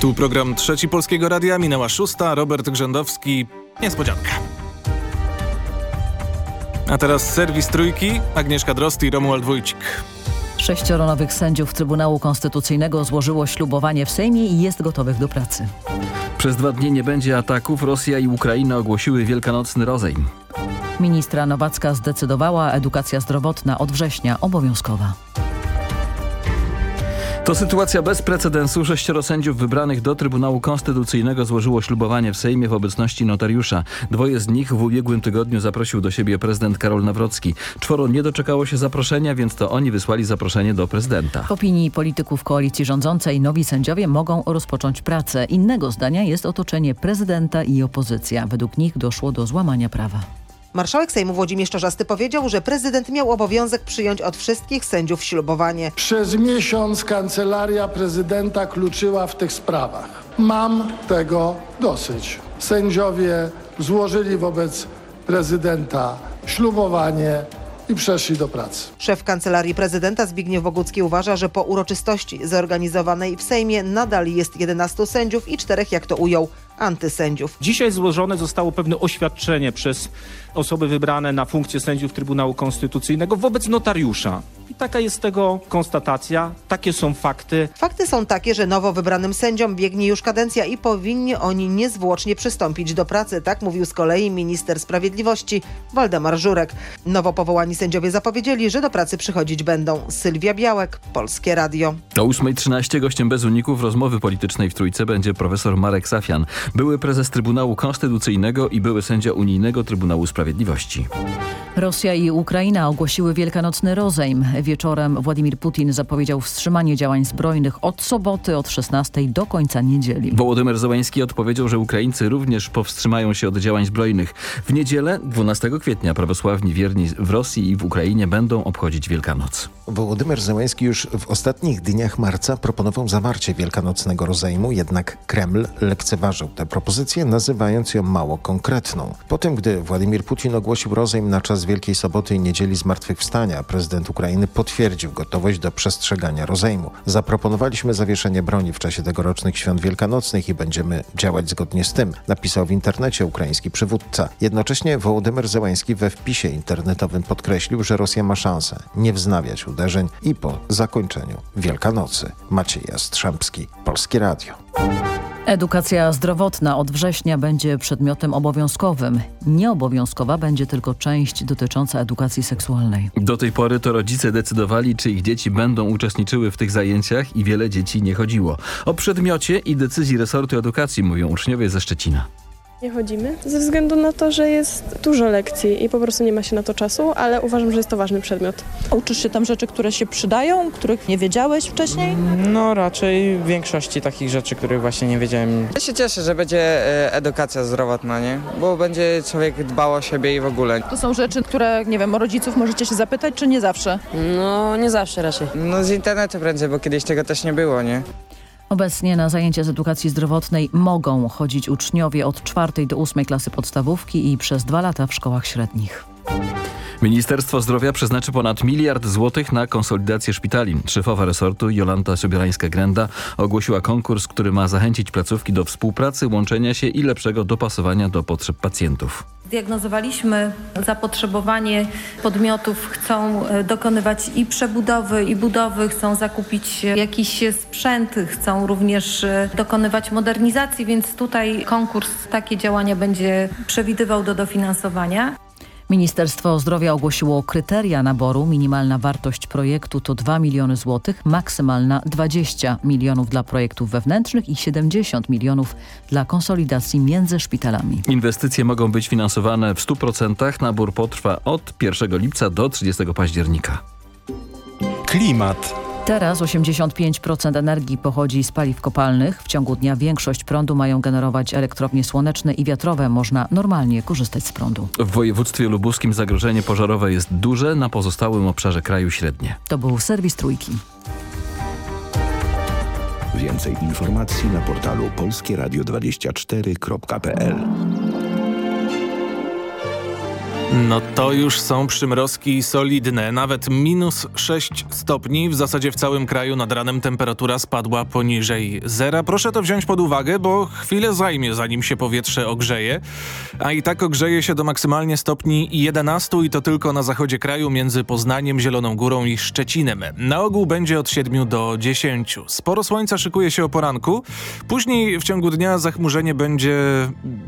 Tu program Trzeci Polskiego Radia, minęła szósta, Robert Grzędowski, niespodzianka. A teraz serwis Trójki, Agnieszka Drost i Romuald Wójcik. Sześcioro nowych sędziów Trybunału Konstytucyjnego złożyło ślubowanie w Sejmie i jest gotowych do pracy. Przez dwa dni nie będzie ataków. Rosja i Ukraina ogłosiły wielkanocny rozejm. Ministra Nowacka zdecydowała, edukacja zdrowotna od września obowiązkowa. To sytuacja bez precedensu. Sześcioro sędziów wybranych do Trybunału Konstytucyjnego złożyło ślubowanie w Sejmie w obecności notariusza. Dwoje z nich w ubiegłym tygodniu zaprosił do siebie prezydent Karol Nawrocki. Czworo nie doczekało się zaproszenia, więc to oni wysłali zaproszenie do prezydenta. W opinii polityków koalicji rządzącej nowi sędziowie mogą rozpocząć pracę. Innego zdania jest otoczenie prezydenta i opozycja. Według nich doszło do złamania prawa. Marszałek Sejmu Włodzimierz Czarzasty powiedział, że prezydent miał obowiązek przyjąć od wszystkich sędziów ślubowanie. Przez miesiąc kancelaria prezydenta kluczyła w tych sprawach. Mam tego dosyć. Sędziowie złożyli wobec prezydenta ślubowanie i przeszli do pracy. Szef Kancelarii Prezydenta Zbigniew Bogucki uważa, że po uroczystości zorganizowanej w Sejmie nadal jest 11 sędziów i czterech, jak to ujął, antysędziów. Dzisiaj złożone zostało pewne oświadczenie przez osoby wybrane na funkcję sędziów Trybunału Konstytucyjnego wobec notariusza. I taka jest tego konstatacja, takie są fakty. Fakty są takie, że nowo wybranym sędziom biegnie już kadencja i powinni oni niezwłocznie przystąpić do pracy, tak mówił z kolei minister sprawiedliwości Waldemar Żurek. Nowo powołani sędziowie zapowiedzieli, że do pracy przychodzić będą. Sylwia Białek, Polskie Radio. O 8.13 gościem bez uników rozmowy politycznej w Trójce będzie profesor Marek Safian, były prezes Trybunału Konstytucyjnego i były sędzia Unijnego Trybunału Sprawiedliwości. Rosja i Ukraina ogłosiły wielkanocny rozejm. Wieczorem Władimir Putin zapowiedział wstrzymanie działań zbrojnych od soboty od 16 do końca niedzieli. Wołodymyr Zełański odpowiedział, że Ukraińcy również powstrzymają się od działań zbrojnych. W niedzielę 12 kwietnia prawosławni wierni w Rosji i w Ukrainie będą obchodzić Wielkanoc. Wołodymyr Zełański już w ostatnich dniach marca proponował zawarcie wielkanocnego rozejmu, jednak Kreml lekceważył tę propozycję, nazywając ją mało konkretną. Po tym, gdy Władimir Putin ogłosił rozejm na czas Wielkiej Soboty i Niedzieli Zmartwychwstania, prezydent Ukrainy potwierdził gotowość do przestrzegania rozejmu. Zaproponowaliśmy zawieszenie broni w czasie tegorocznych świąt wielkanocnych i będziemy działać zgodnie z tym, napisał w internecie ukraiński przywódca. Jednocześnie Wołodymyr Zełański we wpisie internetowym podkreślił, że Rosja ma szansę nie wznawiać uderzeń i po zakończeniu Wielkanocy. Maciej Jastrzębski, Polskie Radio. Edukacja zdrowotna od września będzie przedmiotem obowiązkowym. Nieobowiązkowa będzie tylko część dotycząca edukacji seksualnej. Do tej pory to rodzice decydowali, czy ich dzieci będą uczestniczyły w tych zajęciach i wiele dzieci nie chodziło. O przedmiocie i decyzji resortu edukacji mówią uczniowie ze Szczecina. Nie chodzimy ze względu na to, że jest dużo lekcji i po prostu nie ma się na to czasu, ale uważam, że jest to ważny przedmiot. Uczysz się tam rzeczy, które się przydają, których nie wiedziałeś wcześniej? No raczej w większości takich rzeczy, których właśnie nie wiedziałem. Ja się cieszę, że będzie e, edukacja zdrowotna, nie? Bo będzie człowiek dbał o siebie i w ogóle. To są rzeczy, które, nie wiem, o rodziców możecie się zapytać, czy nie zawsze? No, nie zawsze raczej. No z internetu prędzej, bo kiedyś tego też nie było, nie? Obecnie na zajęcia z edukacji zdrowotnej mogą chodzić uczniowie od czwartej do ósmej klasy podstawówki i przez dwa lata w szkołach średnich. Ministerstwo Zdrowia przeznaczy ponad miliard złotych na konsolidację szpitali. Szefowa resortu Jolanta Sobierańska-Grenda ogłosiła konkurs, który ma zachęcić placówki do współpracy, łączenia się i lepszego dopasowania do potrzeb pacjentów. Zdiagnozowaliśmy zapotrzebowanie podmiotów, chcą e, dokonywać i przebudowy, i budowy, chcą zakupić jakiś sprzęt, chcą również e, dokonywać modernizacji, więc tutaj konkurs takie działania będzie przewidywał do dofinansowania. Ministerstwo Zdrowia ogłosiło kryteria naboru. Minimalna wartość projektu to 2 miliony złotych, maksymalna 20 milionów dla projektów wewnętrznych i 70 milionów dla konsolidacji między szpitalami. Inwestycje mogą być finansowane w 100%. Nabór potrwa od 1 lipca do 30 października. Klimat. Teraz 85% energii pochodzi z paliw kopalnych. W ciągu dnia większość prądu mają generować elektrownie słoneczne i wiatrowe. Można normalnie korzystać z prądu. W województwie lubuskim zagrożenie pożarowe jest duże, na pozostałym obszarze kraju średnie. To był serwis Trójki. Więcej informacji na portalu polskieradio24.pl No to już są przymrozki solidne, nawet minus 6 stopni. W zasadzie w całym kraju nad ranem temperatura spadła poniżej zera. Proszę to wziąć pod uwagę, bo chwilę zajmie zanim się powietrze ogrzeje. A i tak ogrzeje się do maksymalnie stopni 11 i to tylko na zachodzie kraju między Poznaniem, Zieloną Górą i Szczecinem. Na ogół będzie od 7 do 10. Sporo słońca szykuje się o poranku. Później w ciągu dnia zachmurzenie będzie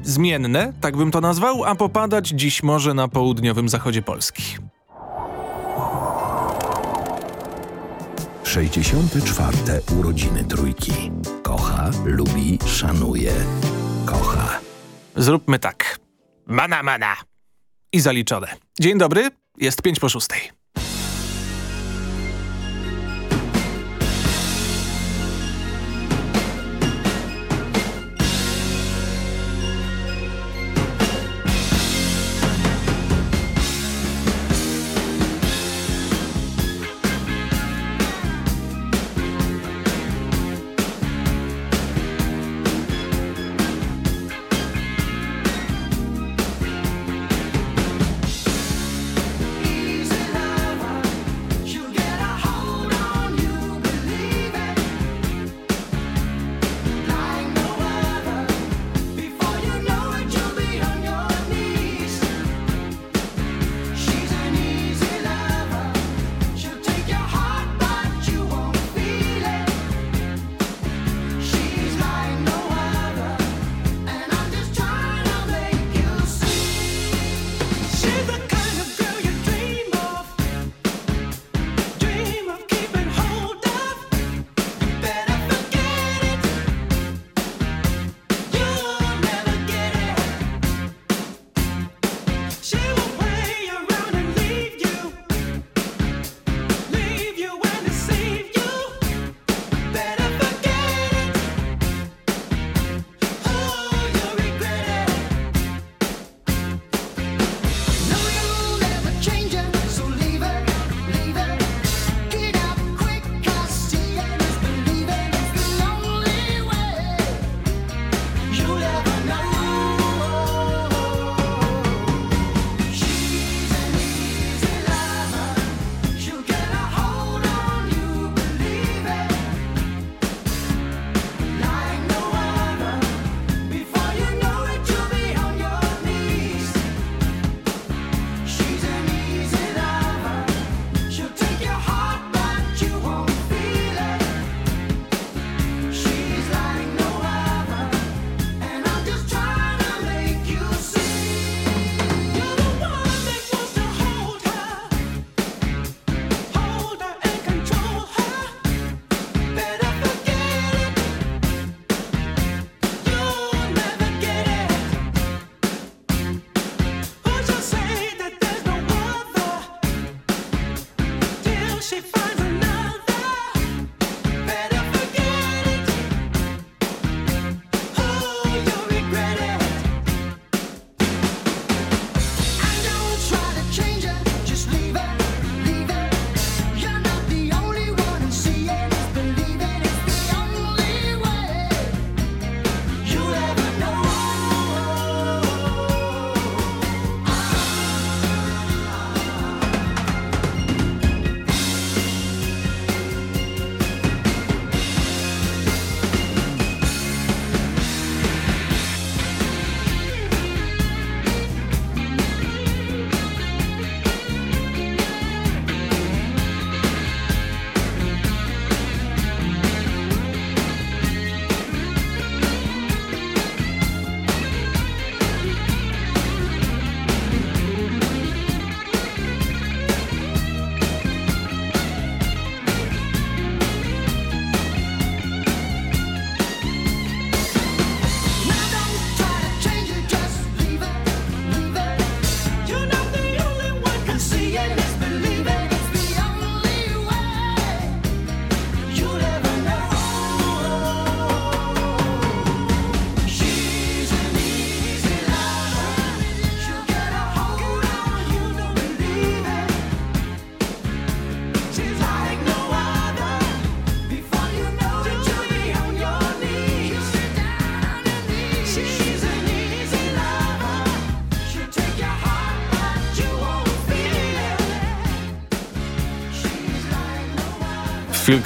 zmienne, tak bym to nazwał, a popadać dziś może na południowym zachodzie Polski. 64. urodziny trójki. Kocha, lubi, szanuje. Kocha. Zróbmy tak. Mana, mana. I zaliczone. Dzień dobry, jest 5 po 6.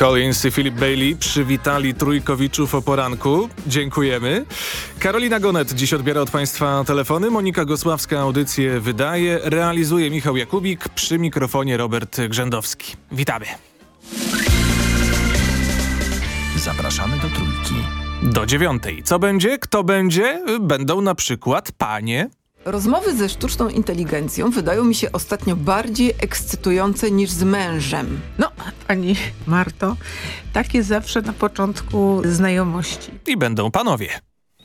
Collins i Philip Bailey przywitali trójkowiczów o poranku. Dziękujemy. Karolina Gonet dziś odbiera od Państwa telefony. Monika Gosławska audycję wydaje. Realizuje Michał Jakubik. Przy mikrofonie Robert Grzędowski. Witamy. Zapraszamy do Trójki. Do dziewiątej. Co będzie? Kto będzie? Będą na przykład panie, Rozmowy ze sztuczną inteligencją wydają mi się ostatnio bardziej ekscytujące niż z mężem. No, pani Marto, takie zawsze na początku znajomości. I będą panowie.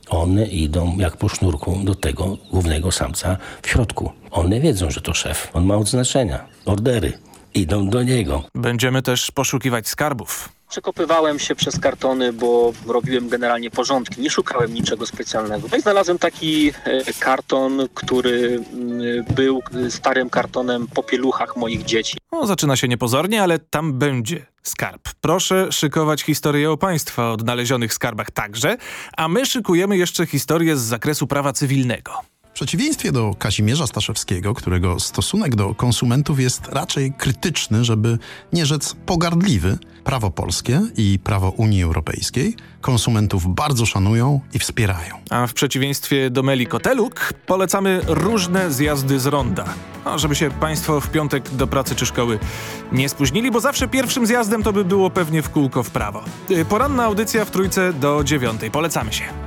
One idą jak po sznurku do tego głównego samca w środku. One wiedzą, że to szef. On ma odznaczenia, ordery. Idą do niego. Będziemy też poszukiwać skarbów. Przekopywałem się przez kartony, bo robiłem generalnie porządki. Nie szukałem niczego specjalnego. No i znalazłem taki e, karton, który mm, był starym kartonem po pieluchach moich dzieci. No, zaczyna się niepozornie, ale tam będzie skarb. Proszę szykować historię o państwa odnalezionych skarbach także, a my szykujemy jeszcze historię z zakresu prawa cywilnego. Przeciwieństwie do Kazimierza Staszewskiego, którego stosunek do konsumentów jest raczej krytyczny, żeby nie rzec pogardliwy, prawo polskie i prawo Unii Europejskiej konsumentów bardzo szanują i wspierają. A w przeciwieństwie do Meli Koteluk polecamy różne zjazdy z ronda. A żeby się Państwo w piątek do pracy czy szkoły nie spóźnili, bo zawsze pierwszym zjazdem to by było pewnie w kółko w prawo. Y, poranna audycja w trójce do dziewiątej. Polecamy się.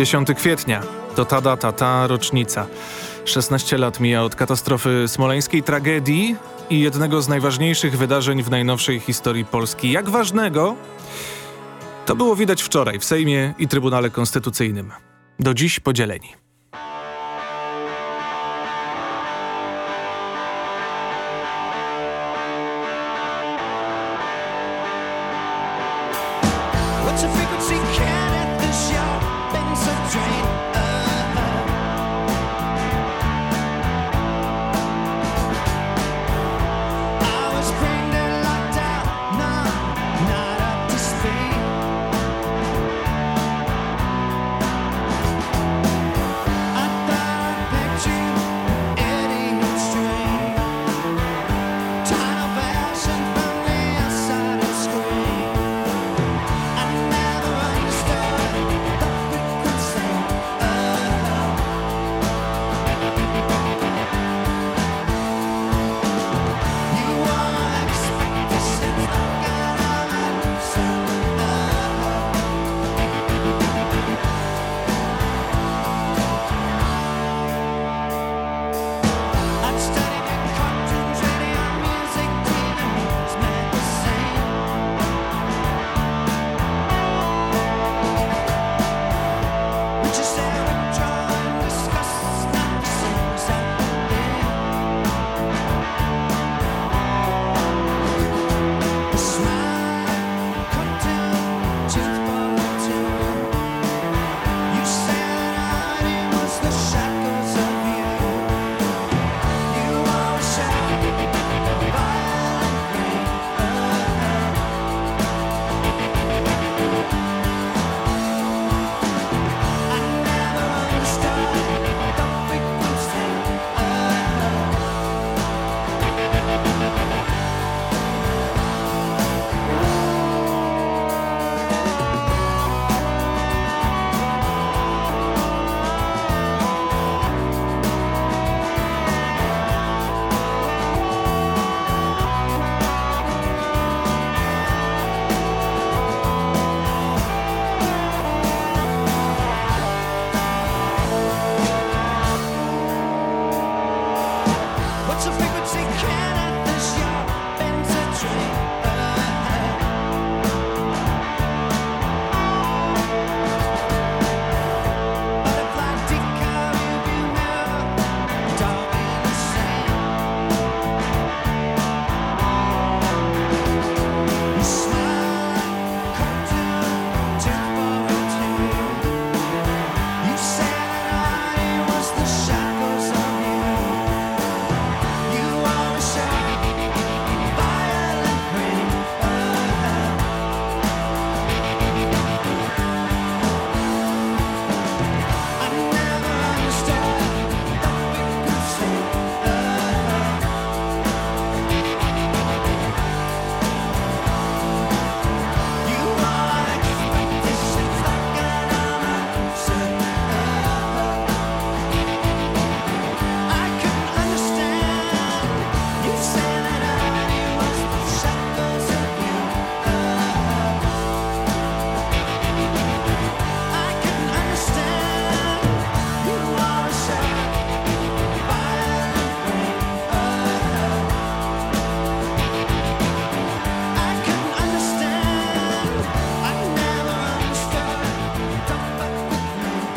10 kwietnia to ta data, ta rocznica. 16 lat mija od katastrofy smoleńskiej, tragedii i jednego z najważniejszych wydarzeń w najnowszej historii Polski. Jak ważnego, to było widać wczoraj w Sejmie i Trybunale Konstytucyjnym. Do dziś podzieleni.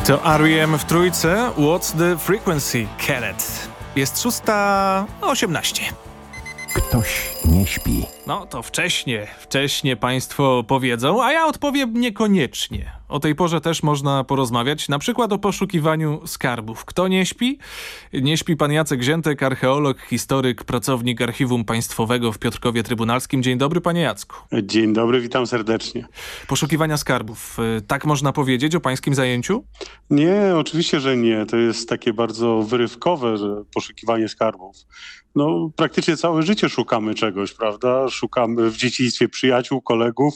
To R.E.M. w trójce. What's the frequency, Kenneth? Jest 6.18. Ktoś nie śpi. No to wcześnie, wcześnie państwo powiedzą, a ja odpowiem niekoniecznie. O tej porze też można porozmawiać, na przykład o poszukiwaniu skarbów. Kto nie śpi? Nie śpi pan Jacek Ziętek, archeolog, historyk, pracownik Archiwum Państwowego w Piotrkowie Trybunalskim. Dzień dobry panie Jacku. Dzień dobry, witam serdecznie. Poszukiwania skarbów, y, tak można powiedzieć o pańskim zajęciu? Nie, oczywiście, że nie. To jest takie bardzo wyrywkowe, poszukiwanie skarbów. No, praktycznie całe życie szukamy czegoś, prawda? Szukamy w dzieciństwie przyjaciół, kolegów,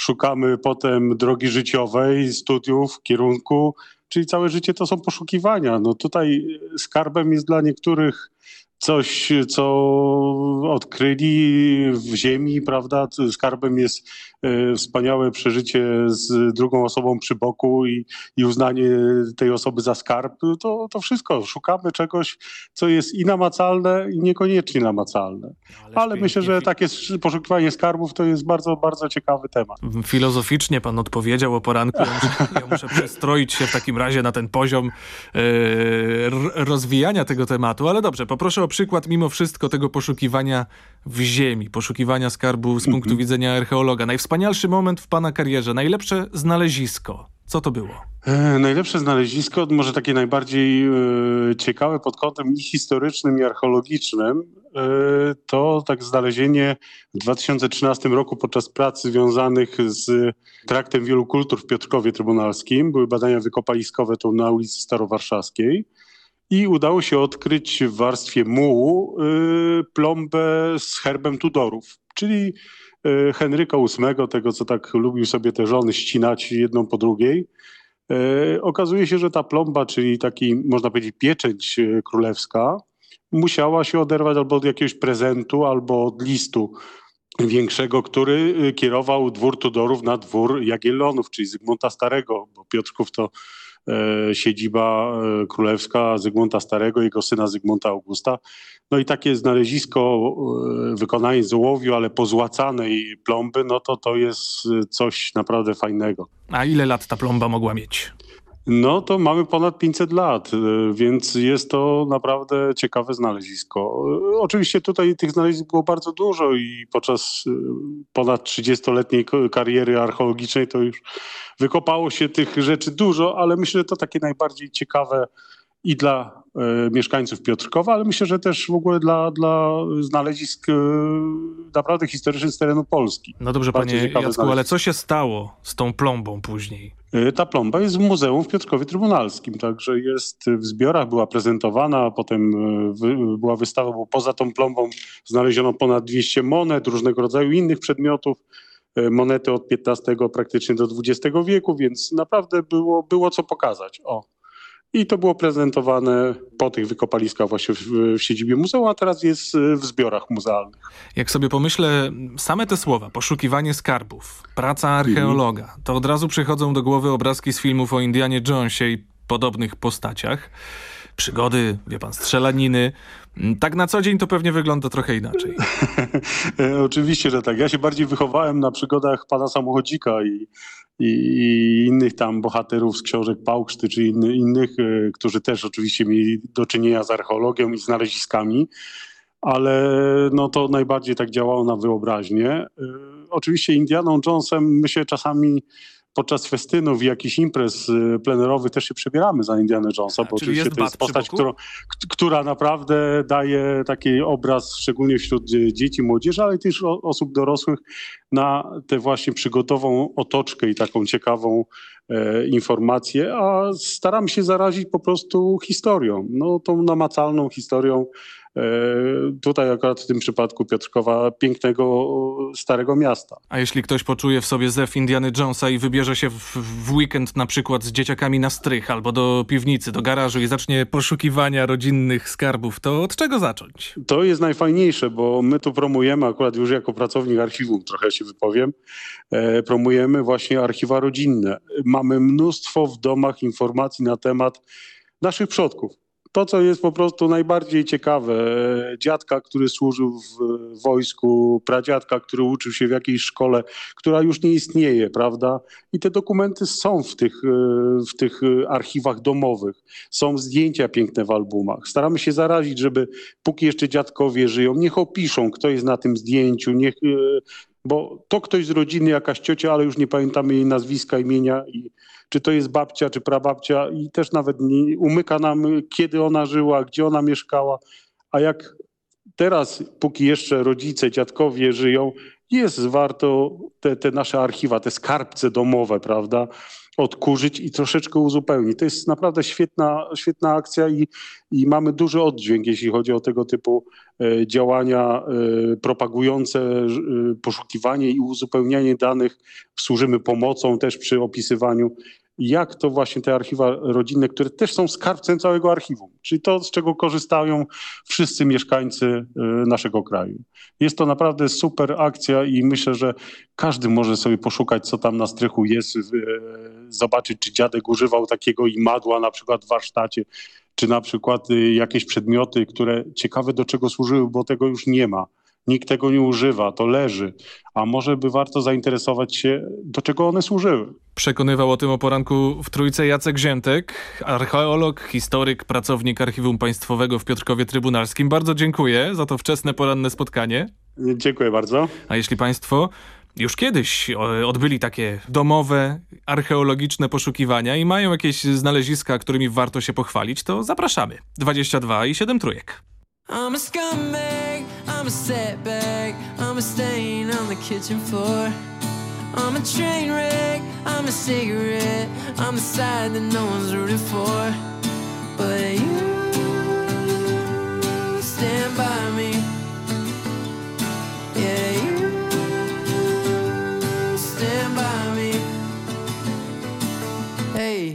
szukamy potem drogi życiowej, studiów, kierunku, czyli całe życie to są poszukiwania. No tutaj skarbem jest dla niektórych coś, co odkryli w ziemi, prawda? Skarbem jest wspaniałe przeżycie z drugą osobą przy boku i, i uznanie tej osoby za skarb. To, to wszystko. Szukamy czegoś, co jest i namacalne, i niekoniecznie namacalne. Ale myślę, że takie poszukiwanie skarbów to jest bardzo, bardzo ciekawy temat. Filozoficznie pan odpowiedział o poranku. Ja muszę, ja muszę przestroić się w takim razie na ten poziom e, rozwijania tego tematu. Ale dobrze, poproszę o przykład mimo wszystko tego poszukiwania w ziemi, poszukiwania skarbu z punktu Mhm. widzenia archeologa. Najwspanialszy moment w pana karierze, najlepsze znalezisko. Co to było? E, Najlepsze znalezisko, może takie najbardziej e, ciekawe pod kątem i historycznym, i archeologicznym, e, to tak znalezienie w 2013 roku podczas prac związanych z traktem wielu kultur w Piotrkowie Trybunalskim. Były badania wykopaliskowe na ulicy Starowarszawskiej. I udało się odkryć w warstwie mułu plombę z herbem Tudorów, czyli Henryka VIII, tego co tak lubił sobie te żony ścinać jedną po drugiej. E, Okazuje się, że ta plomba, czyli taki, można powiedzieć, pieczęć e, królewska, musiała się oderwać albo od jakiegoś prezentu, albo od listu większego, który e, kierował dwór Tudorów na dwór Jagiellonów, czyli Zygmunta Starego, bo Piotrków to e, siedziba e, królewska Zygmunta Starego, jego syna Zygmunta Augusta. No i takie znalezisko, e, wykonanie z ołowiu, ale pozłacanej plomby, no to to jest e, coś naprawdę fajnego. A ile lat ta plomba mogła mieć? No to mamy ponad 500 lat, y, więc jest to naprawdę ciekawe znalezisko. Y, Oczywiście tutaj tych znalezisk było bardzo dużo i podczas y, ponad 30-letniej ko- kariery archeologicznej to już wykopało się tych rzeczy dużo, ale myślę, że to takie najbardziej ciekawe i dla mieszkańców Piotrkowa, ale myślę, że też w ogóle dla, dla znalezisk naprawdę historycznych z terenu Polski. No dobrze, Bardzo panie Jacku, ale znalezisko. co się stało z tą plombą później? Y, Ta plomba jest w muzeum w Piotrkowie Trybunalskim, także jest w zbiorach, była prezentowana, potem y, była wystawa, bo poza tą plombą znaleziono ponad 200 monet, różnego rodzaju innych przedmiotów, y, monety od XV praktycznie do XX wieku, więc naprawdę było, było co pokazać. O. I to było prezentowane po tych wykopaliskach właśnie w, w siedzibie muzeum, a teraz jest w zbiorach muzealnych. Jak sobie pomyślę, same te słowa, poszukiwanie skarbów, praca archeologa, to od razu przychodzą do głowy obrazki z filmów o Indianie Jonesie i podobnych postaciach. Przygody, wie pan, strzelaniny. Tak na co dzień to pewnie wygląda trochę inaczej. Oczywiście, że tak. Ja się bardziej wychowałem na przygodach pana samochodzika i, i, i innych tam bohaterów z książek Pałkszty, czy inny, innych, e, którzy też oczywiście mieli do czynienia z archeologią i znaleziskami, ale no to najbardziej tak działało na wyobraźnię. E, Oczywiście Indianą Jonesem my się czasami podczas festynów i jakichś imprez e, plenerowych też się przebieramy za Indiana Jonesa, bo czyli oczywiście to jest postać, którą, która naprawdę daje taki obraz, szczególnie wśród dzie- dzieci, młodzieży, ale też osób dorosłych, na tę właśnie przygotową otoczkę i taką ciekawą e, informację, a staramy się zarazić po prostu historią, no tą namacalną historią. E, tutaj akurat w tym przypadku Piotrkowa, pięknego starego miasta. A jeśli ktoś poczuje w sobie zew Indiany Jonesa i wybierze się w, w weekend na przykład z dzieciakami na strych albo do piwnicy, do garażu i zacznie poszukiwania rodzinnych skarbów, to od czego zacząć? To jest najfajniejsze, bo my tu promujemy, akurat już jako pracownik archiwum trochę się wypowiem, e, promujemy właśnie archiwa rodzinne. Mamy mnóstwo w domach informacji na temat naszych przodków. To, co jest po prostu najbardziej ciekawe, e, dziadka, który służył w wojsku, pradziadka, który uczył się w jakiejś szkole, która już nie istnieje, prawda? I te dokumenty są w tych, e, w tych archiwach domowych. Są zdjęcia piękne w albumach. Staramy się zarazić, żeby póki jeszcze dziadkowie żyją, niech opiszą, kto jest na tym zdjęciu, niech bo to ktoś z rodziny, jakaś ciocia, ale już nie pamiętamy jej nazwiska, imienia i czy to jest babcia, czy prababcia i też nawet nie, umyka nam, kiedy ona żyła, gdzie ona mieszkała, a jak teraz, póki jeszcze rodzice, dziadkowie żyją, jest warto te, te nasze archiwa, te skarbce domowe, prawda, odkurzyć i troszeczkę uzupełnić. To jest naprawdę świetna, świetna akcja i, i mamy duży oddźwięk, jeśli chodzi o tego typu e, działania e, propagujące e, poszukiwanie i uzupełnianie danych. Służymy pomocą też przy opisywaniu jak to właśnie te archiwa rodzinne, które też są skarbcem całego archiwum, czyli to, z czego korzystają wszyscy mieszkańcy y, naszego kraju. Jest to naprawdę super akcja i myślę, że każdy może sobie poszukać, co tam na strychu jest, y, zobaczyć, czy dziadek używał takiego imadła na przykład w warsztacie, czy na przykład y, jakieś przedmioty, które ciekawe do czego służyły, bo tego już nie ma nikt tego nie używa, to leży, a może by warto zainteresować się, do czego one służyły. Przekonywał o tym o poranku w Trójce Jacek Ziętek, archeolog, historyk, pracownik Archiwum Państwowego w Piotrkowie Trybunalskim. Bardzo dziękuję za to wczesne poranne spotkanie. Dziękuję bardzo. A jeśli Państwo już kiedyś odbyli takie domowe, archeologiczne poszukiwania i mają jakieś znaleziska, którymi warto się pochwalić, to zapraszamy. 22 i 7 trójek. I'm a scumbag, I'm a setback, I'm a stain on the kitchen floor. I'm a train wreck, I'm a cigarette, I'm the side that no one's rooting for. But you stand by me. Yeah, you stand by me. Hey,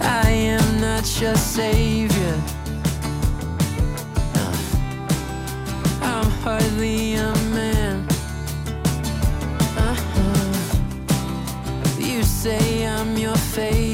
I am not your savior. Hardly a man. Uh-huh. You say I'm your favorite.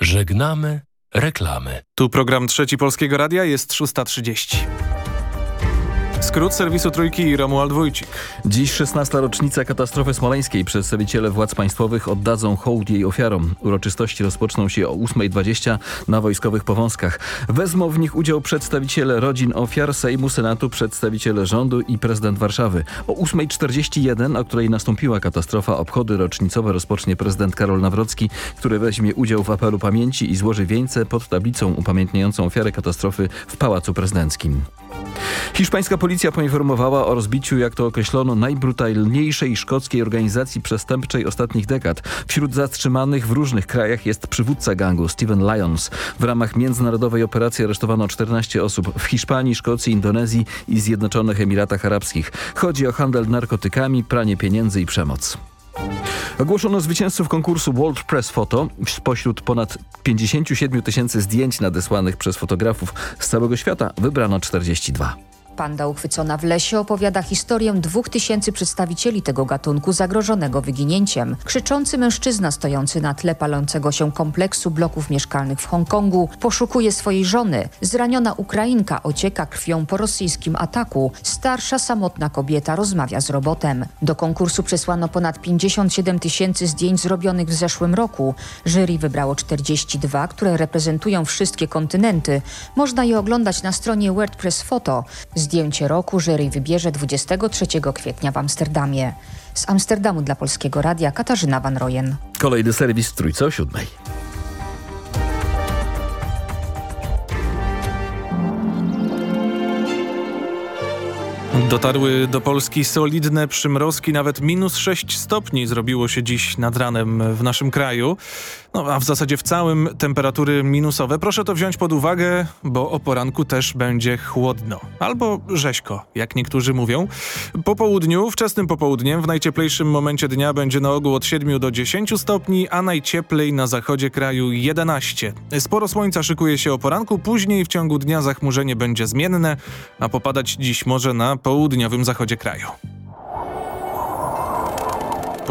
Żegnamy reklamy. Tu program Trzeci Polskiego Radia jest 6.30. Skrót serwisu Trójki Romuald Wójcik. Dziś 16. rocznica katastrofy smoleńskiej. Przedstawiciele władz państwowych oddadzą hołd jej ofiarom. Uroczystości rozpoczną się o 8.20 na wojskowych powązkach. Wezmą w nich udział przedstawiciele rodzin ofiar, Sejmu, Senatu, przedstawiciele rządu i prezydent Warszawy. O 8.41, o której nastąpiła katastrofa, obchody rocznicowe rozpocznie prezydent Karol Nawrocki, który weźmie udział w apelu pamięci i złoży wieńce pod tablicą upamiętniającą ofiarę katastrofy w Pałacu Prezydenckim. Hiszpańska policja poinformowała o rozbiciu, jak to określono, najbrutalniejszej szkockiej organizacji przestępczej ostatnich dekad. Wśród zatrzymanych w różnych krajach jest przywódca gangu Steven Lyons. W ramach międzynarodowej operacji aresztowano 14 osób w Hiszpanii, Szkocji, Indonezji i Zjednoczonych Emiratach Arabskich. Chodzi o handel narkotykami, pranie pieniędzy i przemoc. Ogłoszono zwycięzców konkursu World Press Photo. Spośród ponad 57 tysięcy zdjęć nadesłanych przez fotografów z całego świata wybrano 42. Panda uchwycona w lesie opowiada historię dwóch tysięcy przedstawicieli tego gatunku zagrożonego wyginięciem. Krzyczący mężczyzna stojący na tle palącego się kompleksu bloków mieszkalnych w Hongkongu poszukuje swojej żony. Zraniona Ukrainka ocieka krwią po rosyjskim ataku. Starsza samotna kobieta rozmawia z robotem. Do konkursu przesłano ponad 57 tysięcy zdjęć zrobionych w zeszłym roku. Jury wybrało 42, które reprezentują wszystkie kontynenty. Można je oglądać na stronie WordPress Photo. Zdjęcie roku jury wybierze 23 kwietnia w Amsterdamie. Z Amsterdamu dla Polskiego Radia Katarzyna Van Rojen. Kolejny serwis w Trójce o siódmej. Dotarły do Polski solidne przymrozki, nawet minus 6 stopni zrobiło się dziś nad ranem w naszym kraju. No a w zasadzie w całym temperatury minusowe. Proszę to wziąć pod uwagę, bo o poranku też będzie chłodno. Albo rzeźko, jak niektórzy mówią. Po południu, wczesnym popołudniem, w najcieplejszym momencie dnia będzie na ogół od 7 do 10 stopni, a najcieplej na zachodzie kraju 11. Sporo słońca szykuje się o poranku, później w ciągu dnia zachmurzenie będzie zmienne, a popadać dziś może na południowym zachodzie kraju.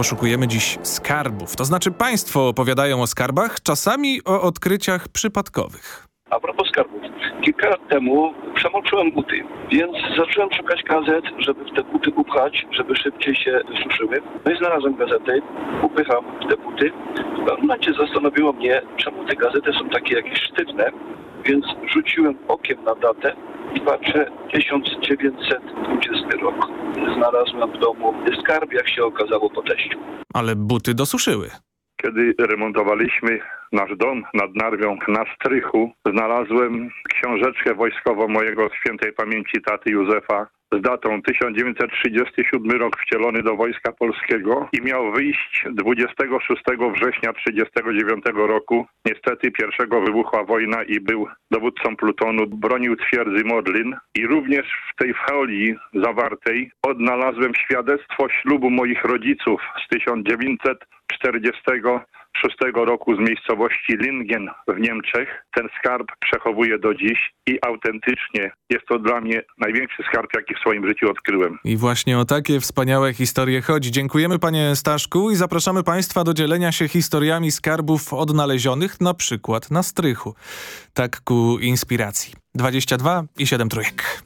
Poszukujemy dziś skarbów, to znaczy państwo opowiadają o skarbach, czasami o odkryciach przypadkowych. A propos skarbów. Kilka lat temu przemoczyłem buty, więc zacząłem szukać gazet, żeby w te buty upchać, żeby szybciej się suszyły. No i znalazłem gazetę, upycham te buty. W pewnym momencie zastanowiło mnie, czemu te gazety są takie jakieś sztywne, więc rzuciłem okiem na datę i patrzę 1920 rok. Znalazłem w domu skarb, jak się okazało po teściu. Ale buty dosuszyły. Kiedy remontowaliśmy nasz dom nad Narwią na strychu, znalazłem książeczkę wojskową mojego świętej pamięci taty Józefa z datą 1937 rok wcielony do Wojska Polskiego i miał wyjść 26 września 1939 roku. Niestety pierwszego wybuchła wojna i był dowódcą plutonu, bronił twierdzy Modlin i również w tej folii zawartej odnalazłem świadectwo ślubu moich rodziców z 1946 roku z miejscowości Lingen w Niemczech. Ten skarb przechowuję do dziś i autentycznie jest to dla mnie największy skarb, jaki w swoim życiu odkryłem. I właśnie o takie wspaniałe historie chodzi. Dziękujemy panie Staszku i zapraszamy państwa do dzielenia się historiami skarbów odnalezionych na przykład na strychu. Tak ku inspiracji. 22 i 7 trójek.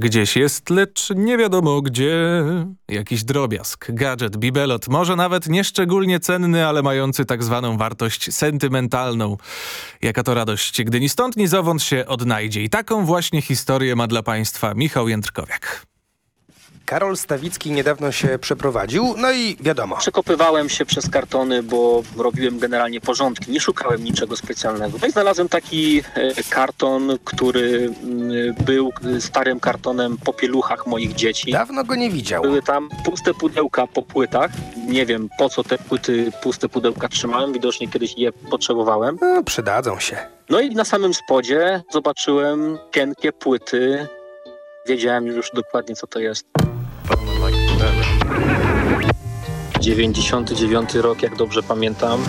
Gdzieś jest, lecz nie wiadomo gdzie. Jakiś drobiazg, gadżet, bibelot, może nawet nieszczególnie cenny, ale mający tak zwaną wartość sentymentalną. Jaka to radość, gdy ni stąd, ni zowąd się odnajdzie. I taką właśnie historię ma dla Państwa Michał Jędrkowiak. Karol Stawicki niedawno się przeprowadził, no i wiadomo. Przekopywałem się przez kartony, bo robiłem generalnie porządki. Nie szukałem niczego specjalnego. No i znalazłem taki e, karton, który mm, był starym kartonem po pieluchach moich dzieci. Dawno go nie widział. Były tam puste pudełka po płytach. Nie wiem po co te płyty, puste pudełka trzymałem. Widocznie kiedyś je potrzebowałem. No, przydadzą się. No i na samym spodzie zobaczyłem cienkie płyty. Wiedziałem już dokładnie co to jest. Falling like 99 rok, jak dobrze pamiętam.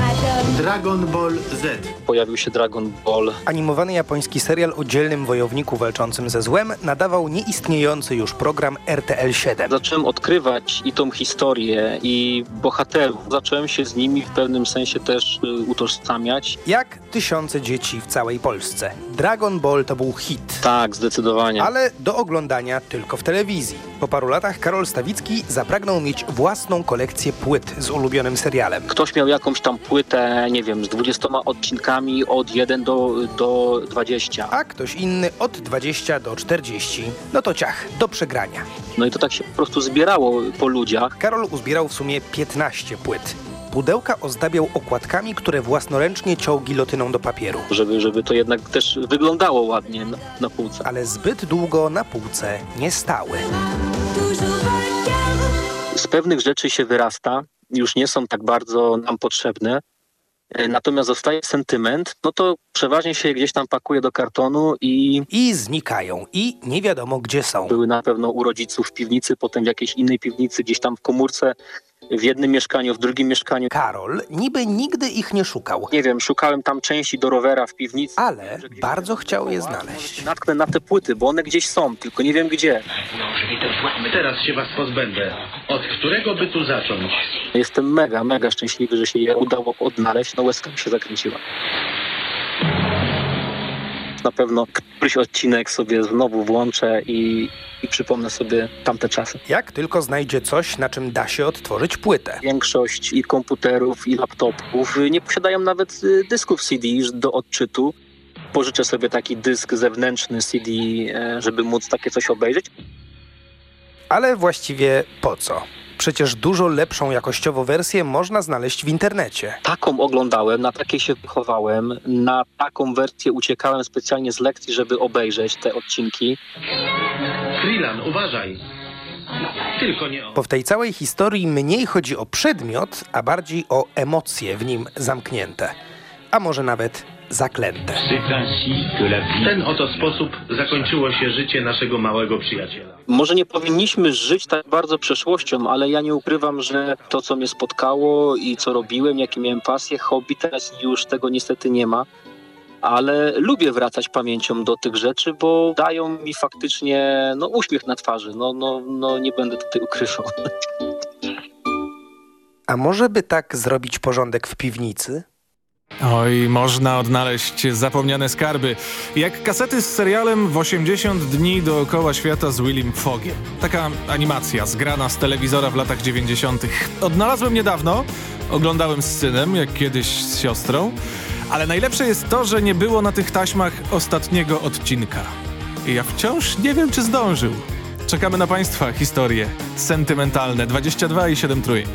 Dragon Ball Z. Pojawił się Dragon Ball. Animowany japoński serial o dzielnym wojowniku walczącym ze złem nadawał nieistniejący już program RTL 7. Zacząłem odkrywać i tą historię, i bohaterów. Zacząłem się z nimi w pewnym sensie też y, utożsamiać. Jak tysiące dzieci w całej Polsce. Dragon Ball to był hit. Tak, zdecydowanie. Ale do oglądania tylko w telewizji. Po paru latach Karol Stawicki zapragnął mieć własną kolekcję płyt z ulubionym serialem. Ktoś miał jakąś tam płytę, nie wiem, z 20 odcinkami od 1 do, do 20. A ktoś inny od 20 do 40. No to ciach, do przegrania. No i to tak się po prostu zbierało po ludziach. Karol uzbierał w sumie 15 płyt. Pudełka ozdabiał okładkami, które własnoręcznie ciął gilotyną do papieru. Żeby, żeby to jednak też wyglądało ładnie na, na półce. Ale zbyt długo na półce nie stały. Z pewnych rzeczy się wyrasta, już nie są tak bardzo nam potrzebne. E, Natomiast zostaje sentyment, no to przeważnie się gdzieś tam pakuje do kartonu i... I znikają. I nie wiadomo, gdzie są. Były na pewno u rodziców w piwnicy, potem w jakiejś innej piwnicy, gdzieś tam w komórce, w jednym mieszkaniu, w drugim mieszkaniu. Karol niby nigdy ich nie szukał. Nie wiem, szukałem tam części do rowera w piwnicy. Ale bardzo chciał je znaleźć. Natknę na te płyty, bo one gdzieś są, tylko nie wiem gdzie. Teraz się was pozbędę. Od którego by tu zacząć? Jestem mega, mega szczęśliwy, że się je udało odnaleźć. No łezka mi się zakręciła. Na pewno któryś odcinek sobie znowu włączę i, i przypomnę sobie tamte czasy. Jak tylko znajdzie coś, na czym da się odtworzyć płytę. Większość i komputerów, i laptopów nie posiadają nawet y, dysków CD do odczytu. Pożyczę sobie taki dysk zewnętrzny CD, e, żeby móc takie coś obejrzeć. Ale właściwie po co? Przecież dużo lepszą jakościowo wersję można znaleźć w internecie. Taką oglądałem, na takiej się wychowałem, na taką wersję uciekałem specjalnie z lekcji, żeby obejrzeć te odcinki. Freelan, uważaj. Tylko nie o... Bo w tej całej historii mniej chodzi o przedmiot, a bardziej o emocje w nim zamknięte. A może nawet zaklęte. W ten oto sposób zakończyło się życie naszego małego przyjaciela. Może nie powinniśmy żyć tak bardzo przeszłością, ale ja nie ukrywam, że to, co mnie spotkało i co robiłem, jakie miałem pasje, hobby, teraz już tego niestety nie ma. Ale lubię wracać pamięcią do tych rzeczy, bo dają mi faktycznie no, uśmiech na twarzy. No, no, no nie będę tutaj ukrywał. A może by tak zrobić porządek w piwnicy? Oj, można odnaleźć zapomniane skarby. Jak kasety z serialem w 80 dni dookoła świata z Willim Foggiem. Taka animacja zgrana z telewizora w latach 90. Odnalazłem niedawno, oglądałem z synem, jak kiedyś z siostrą, ale najlepsze jest to, że nie było na tych taśmach ostatniego odcinka. I ja wciąż nie wiem, czy zdążył. Czekamy na Państwa historie sentymentalne 22 i 7 trójek.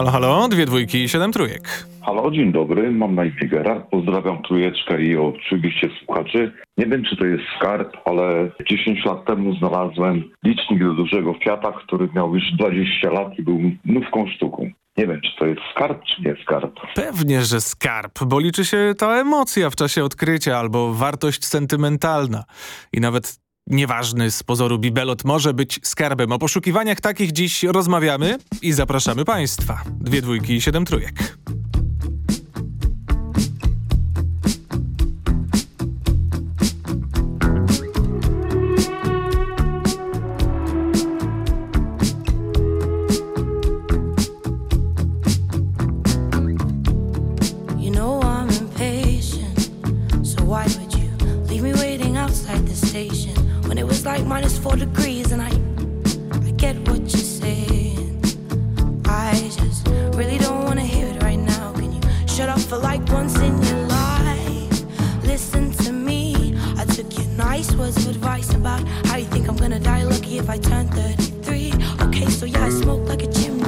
Halo, halo, dwie dwójki i siedem trójek. Halo, dzień dobry, mam na imię Gerard, pozdrawiam trójeczkę i oczywiście słuchaczy. Nie wiem, czy to jest skarb, ale 10 lat temu znalazłem licznik do dużego Fiata, który miał już 20 lat i był nówką sztuką. Nie wiem, czy to jest skarb, czy nie skarb. Pewnie, że skarb, bo liczy się ta emocja w czasie odkrycia albo wartość sentymentalna. I nawet nieważny z pozoru bibelot może być skarbem. O poszukiwaniach takich dziś rozmawiamy i zapraszamy Państwa. Dwie dwójki i siedem trójek. you think I'm gonna die lucky if I turn 33? Okay, so yeah, I smoke like a chimney.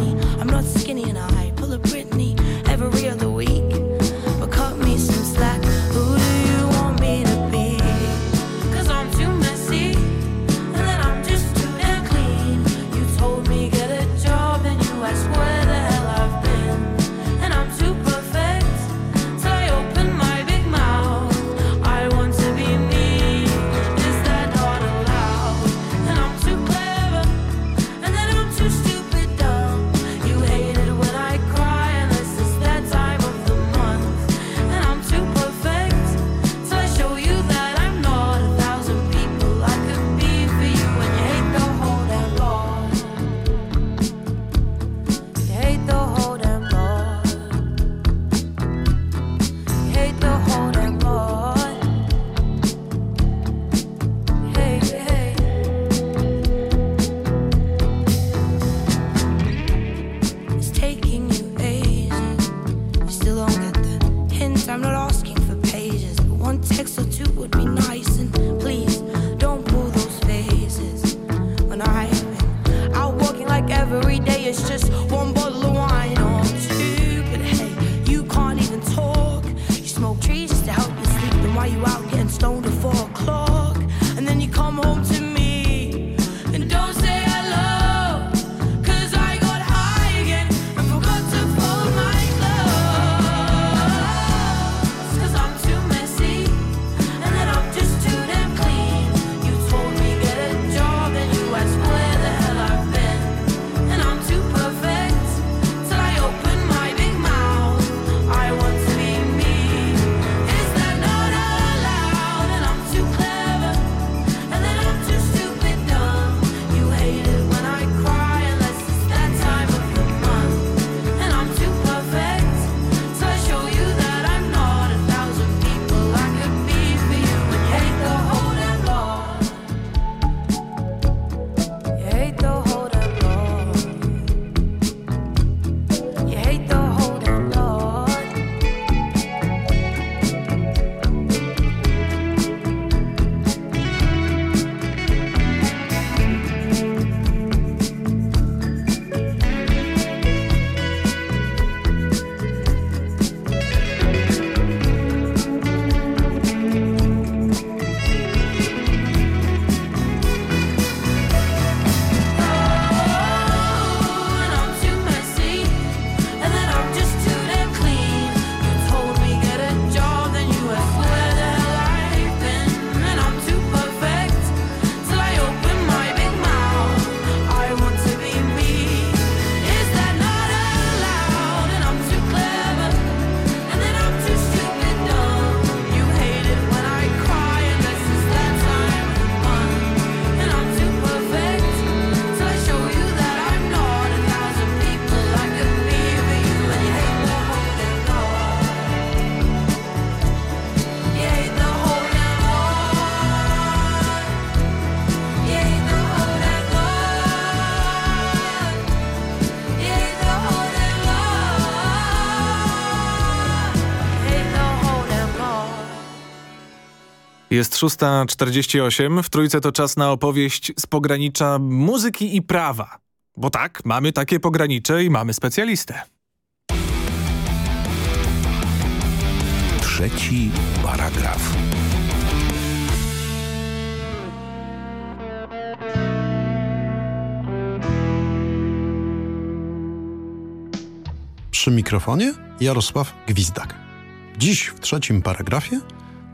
Jest 6.48, w Trójce to czas na opowieść z pogranicza muzyki i prawa. Bo tak, mamy takie pogranicze i mamy specjalistę. Trzeci paragraf. Przy mikrofonie Jarosław Gwizdak. Dziś w trzecim paragrafie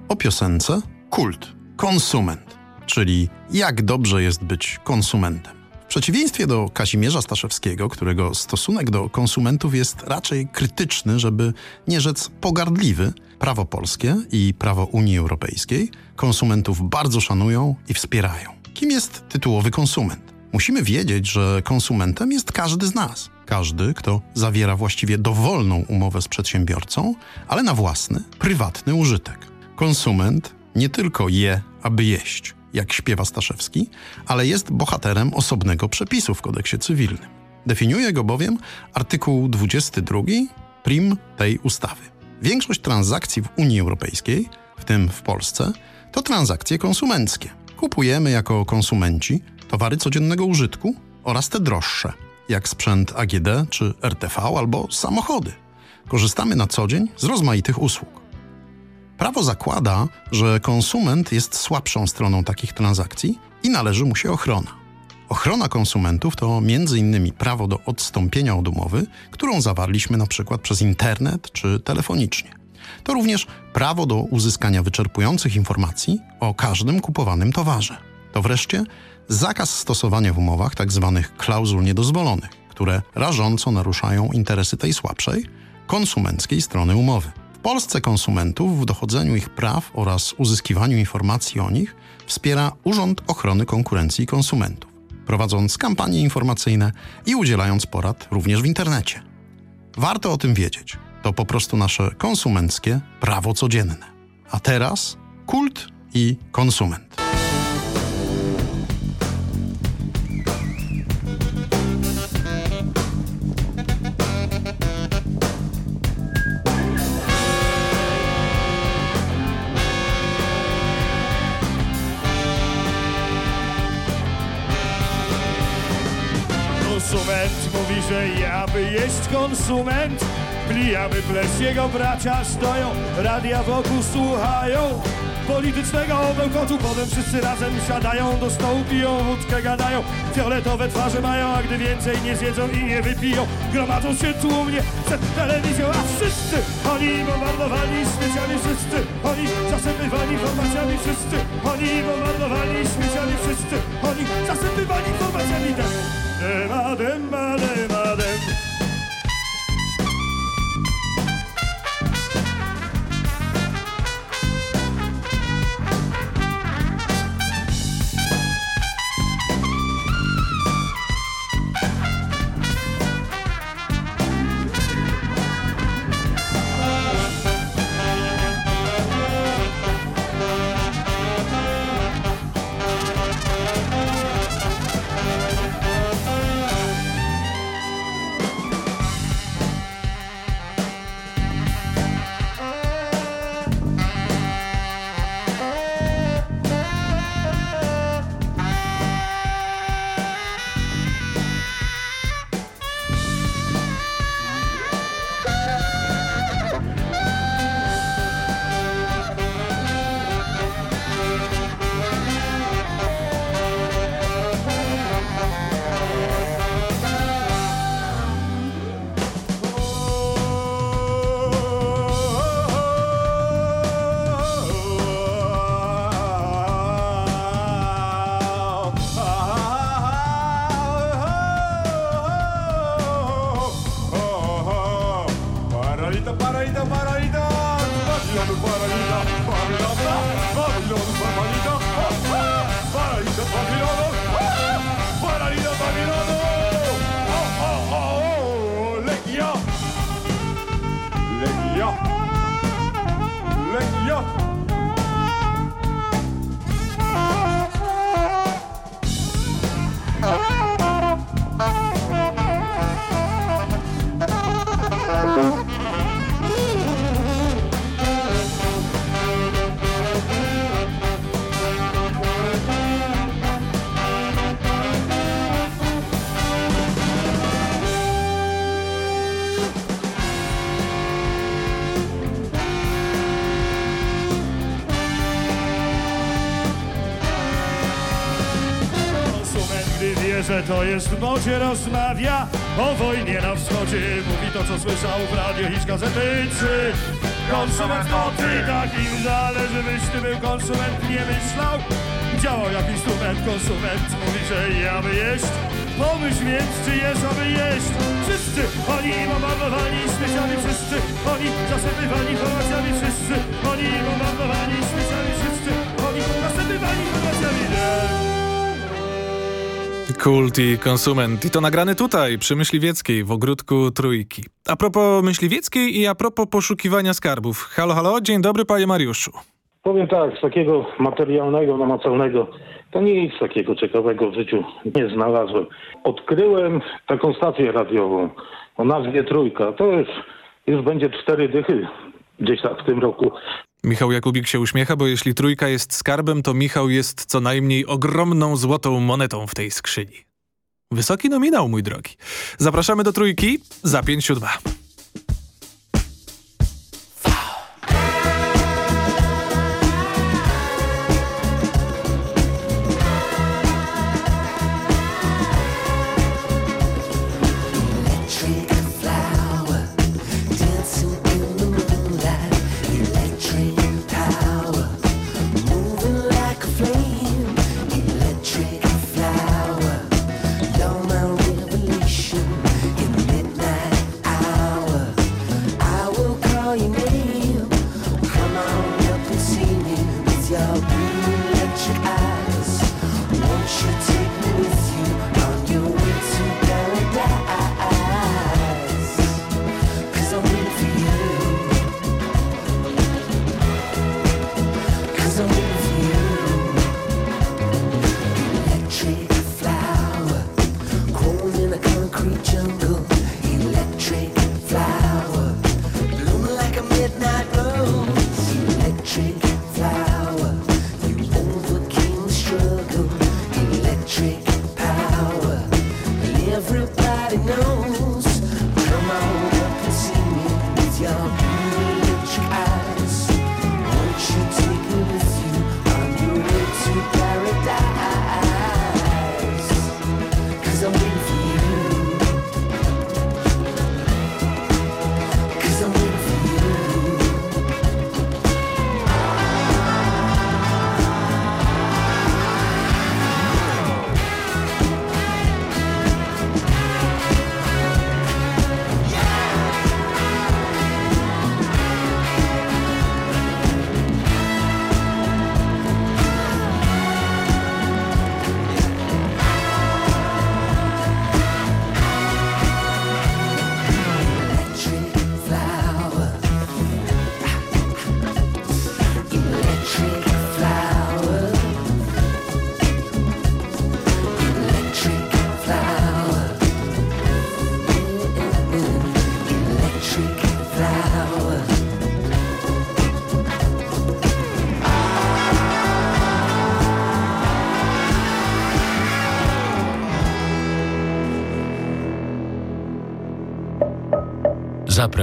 o piosence Kult, konsument, czyli jak dobrze jest być konsumentem. W przeciwieństwie do Kazimierza Staszewskiego, którego stosunek do konsumentów jest raczej krytyczny, żeby nie rzec pogardliwy, prawo polskie i prawo Unii Europejskiej konsumentów bardzo szanują i wspierają. Kim jest tytułowy konsument? Musimy wiedzieć, że konsumentem jest każdy z nas. Każdy, kto zawiera właściwie dowolną umowę z przedsiębiorcą, ale na własny, prywatny użytek. Konsument nie tylko je, aby jeść, jak śpiewa Staszewski, ale jest bohaterem osobnego przepisu w kodeksie cywilnym. Definiuje go bowiem artykuł 22 prim tej ustawy. Większość transakcji w Unii Europejskiej, w tym w Polsce, to transakcje konsumenckie. Kupujemy jako konsumenci towary codziennego użytku oraz te droższe, jak sprzęt AGD czy RTV albo samochody. Korzystamy na co dzień z rozmaitych usług. Prawo zakłada, że konsument jest słabszą stroną takich transakcji i należy mu się ochrona. Ochrona konsumentów to m.in. prawo do odstąpienia od umowy, którą zawarliśmy przykład przez internet czy telefonicznie. To również prawo do uzyskania wyczerpujących informacji o każdym kupowanym towarze. To wreszcie zakaz stosowania w umowach tzw. klauzul niedozwolonych, które rażąco naruszają interesy tej słabszej, konsumenckiej strony umowy. Polsce konsumentów w dochodzeniu ich praw oraz uzyskiwaniu informacji o nich wspiera Urząd Ochrony Konkurencji i Konsumentów, prowadząc kampanie informacyjne i udzielając porad również w internecie. Warto o tym wiedzieć. To po prostu nasze konsumenckie prawo codzienne. A teraz kult i. Konsument konsument. Plijaby ples, jego bracia stoją Radia wokół słuchają. Politycznego bełkotu Potem wszyscy razem siadają do stołu Piją wódkę, gadają. Fioletowe twarze mają, a gdy więcej nie zjedzą i nie wypiją Gromadzą się tłumnie przed telewizją A wszyscy oni bombardowani śmieciami wszyscy Oni zasypywani informacjami wszyscy Oni bombardowani śmieciami wszyscy Oni zasypywani informacjami dem Dema, dema, dema, dem to jest w modzie, rozmawia o wojnie na wschodzie. Mówi to, co słyszał w radio i z gazety, konsument moty, tak im zależy, byś ty był konsument, nie myślał. Działał jak instrument, konsument mówi, że ja by jeść. Pomyśl więc, czy jesz, aby jeść. Wszyscy oni bombardowani śmieciami, wszyscy oni zasypywani informacjami, wszyscy oni bombardowani śmieciami, Kult i konsument. I to nagrane tutaj, przy Myśliwieckiej, w ogródku Trójki. A propos Myśliwieckiej i a propos poszukiwania skarbów. Halo, halo, dzień dobry panie Mariuszu. Powiem tak, z takiego materialnego, namacalnego, to nic takiego ciekawego w życiu nie znalazłem. Odkryłem taką stację radiową o nazwie Trójka. To już, już będzie cztery dychy gdzieś tak w tym roku. Michał Jakubik się uśmiecha, bo jeśli trójka jest skarbem, to Michał jest co najmniej ogromną złotą monetą w tej skrzyni. Wysoki nominał, mój drogi. Zapraszamy do trójki za 5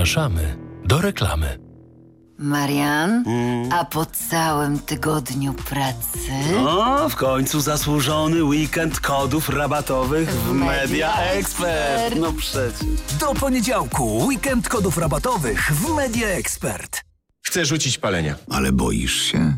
Zapraszamy do reklamy. Marian, a po całym tygodniu pracy... O, w końcu zasłużony weekend kodów rabatowych w Media Expert. No przecież. Do poniedziałku weekend kodów rabatowych w Media Expert. Chcę rzucić palenia. Ale boisz się?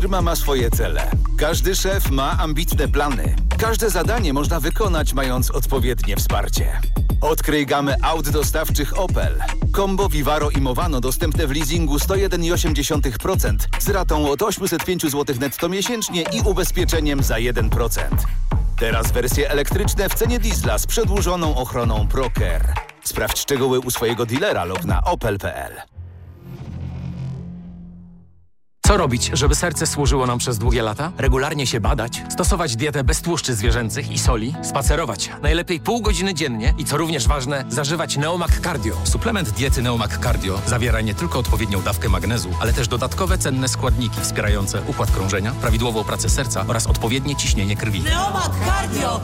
firma ma swoje cele. Każdy szef ma ambitne plany. Każde zadanie można wykonać, mając odpowiednie wsparcie. Odkryj gamę aut dostawczych Opel. Combo Vivaro i Movano dostępne w leasingu 101,8% z ratą od 805 zł netto miesięcznie i ubezpieczeniem za 1%. Teraz wersje elektryczne w cenie diesla z przedłużoną ochroną ProCare. Sprawdź szczegóły u swojego dealera lub na opel.pl. Co robić, żeby serce służyło nam przez długie lata? Regularnie się badać, stosować dietę bez tłuszczy zwierzęcych i soli, spacerować, najlepiej pół godziny dziennie i co również ważne, zażywać Neomak Cardio. Suplement diety Neomak Cardio zawiera nie tylko odpowiednią dawkę magnezu, ale też dodatkowe cenne składniki wspierające układ krążenia, prawidłową pracę serca oraz odpowiednie ciśnienie krwi. Neomak Cardio!